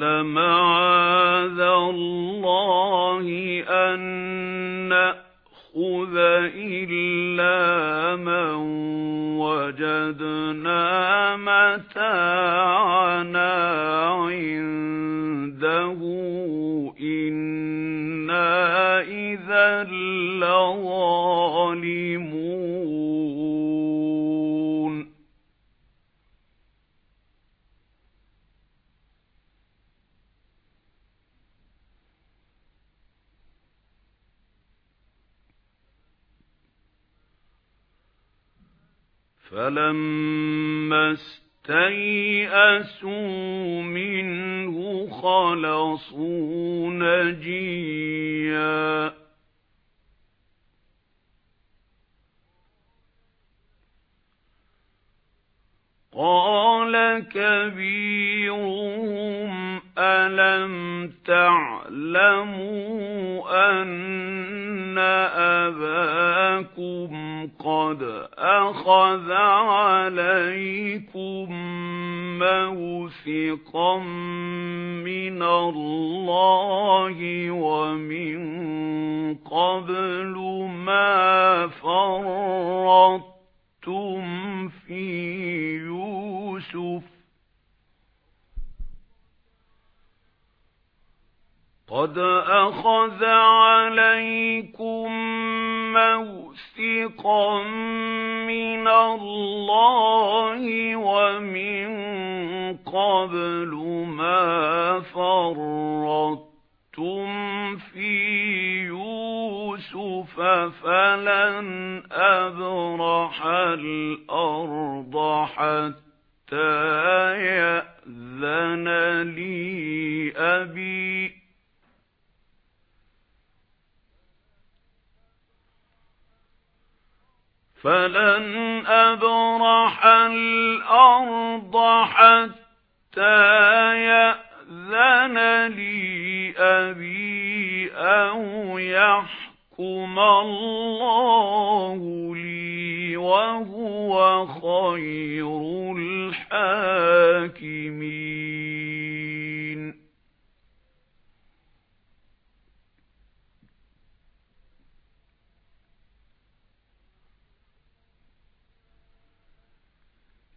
قَالَ مَعَاذَ اللَّهِ أَن نَّأْخُذَ إِلَّا مَن وَجَدْنَا مَتَاعَنَا عِندَهُ فَلَمَّا اسْتَيْأَسُوا مِنْهُ خَلَصُوا نَجِيًّا قَالَ كَبِيرُهُمْ أَلَمْ تَعْلَمُوا أَنَّ أَبَاكُمْ قَدْ أَخَذَ عَلَيْكُمْ مَوْثِقًا مِنَ اللَّهِ وَمِن قَبْلُ مَا فَرَّطتُمْ فِي يُوسُفَ قَدْ أَخَذَ عَلَيْكُمْ مَوْثِقًا مِنَ اللَّهِ وَمِن قَبْلُ مَا فَرَّطتُمْ فِي يُوسُفَ فَلَنْ أَبْرَحَ الْأَرْضَ حَتَّى يَأْذَنَ لِي أَبِي فَلَنْ أَبْرَحَ الْأَرْضَ حَتَّى يَأْذَنَ لِي أَبِي أَوْ يَحْكُمَ اللَّهُ لِي وَهُوَ خَيْرُ الْحَاكِمِينَ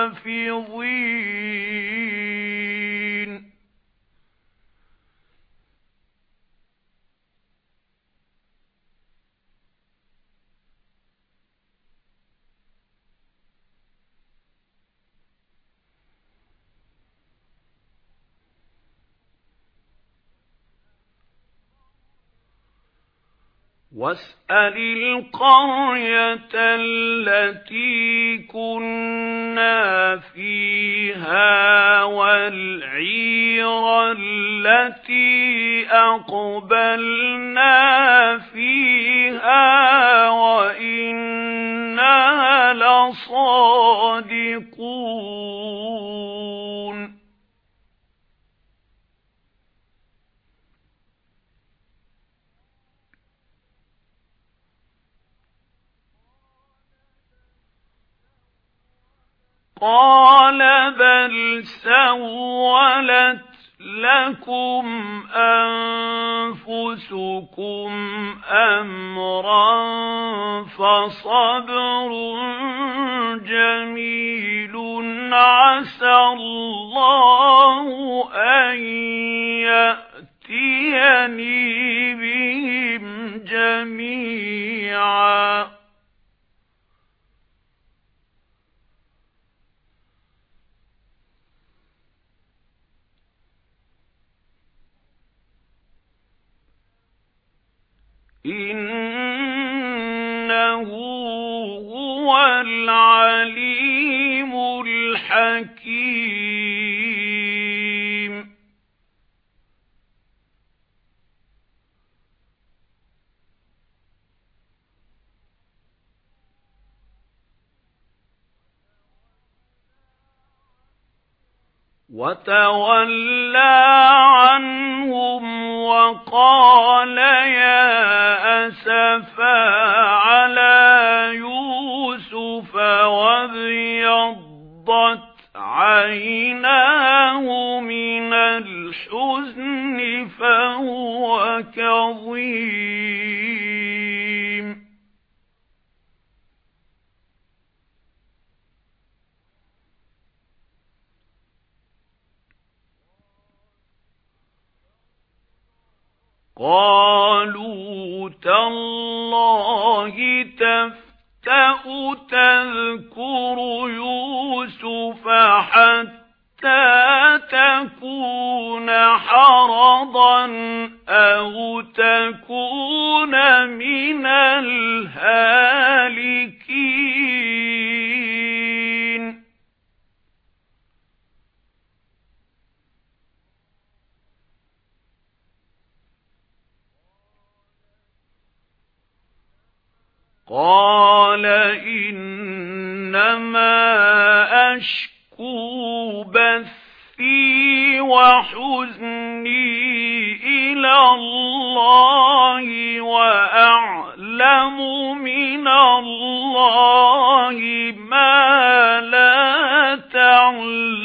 حَافِظِينَ وَاسْأَلِ الْقَرْيَةَ الَّتِي كُنَّا فِيهَا وَالْعِيرَ الَّتِي أَقْبَلْنَا فِيهَا وَإِنَّا لَصَادِقُونَ. قَالَ بَلْ سَوَّلَتْ لَكُمْ أَنفُسُكُمْ أَمْرًا فَصَبْرٌ جَمِيلٌ عَسَى اللَّهُ أَن يَأْتِيَنِي إِنَّهُ هُوَ الْعَلِيمُ الْحَكِيمُ. وَتَوَلَّى عَنْهُمْ وَقَالَ يَا أَسَفَا فَهُوَ كَظِيمٌ. قَالُوا تَاللَّهِ تَفْتَأُ تَذْكُرُ يُوسُفَ حَتَّى تَكُونَ حَرَضًا أَوْ تَكُونَ مِنَ الْهَالِكِينَ قَالَ إِنَّمَا أَشْكُو بَثِّي وَحُزْنِي إِلَى اللَّهِ وَأَعْلَمُ مِنَ اللَّهِ مَا لَا تعلم.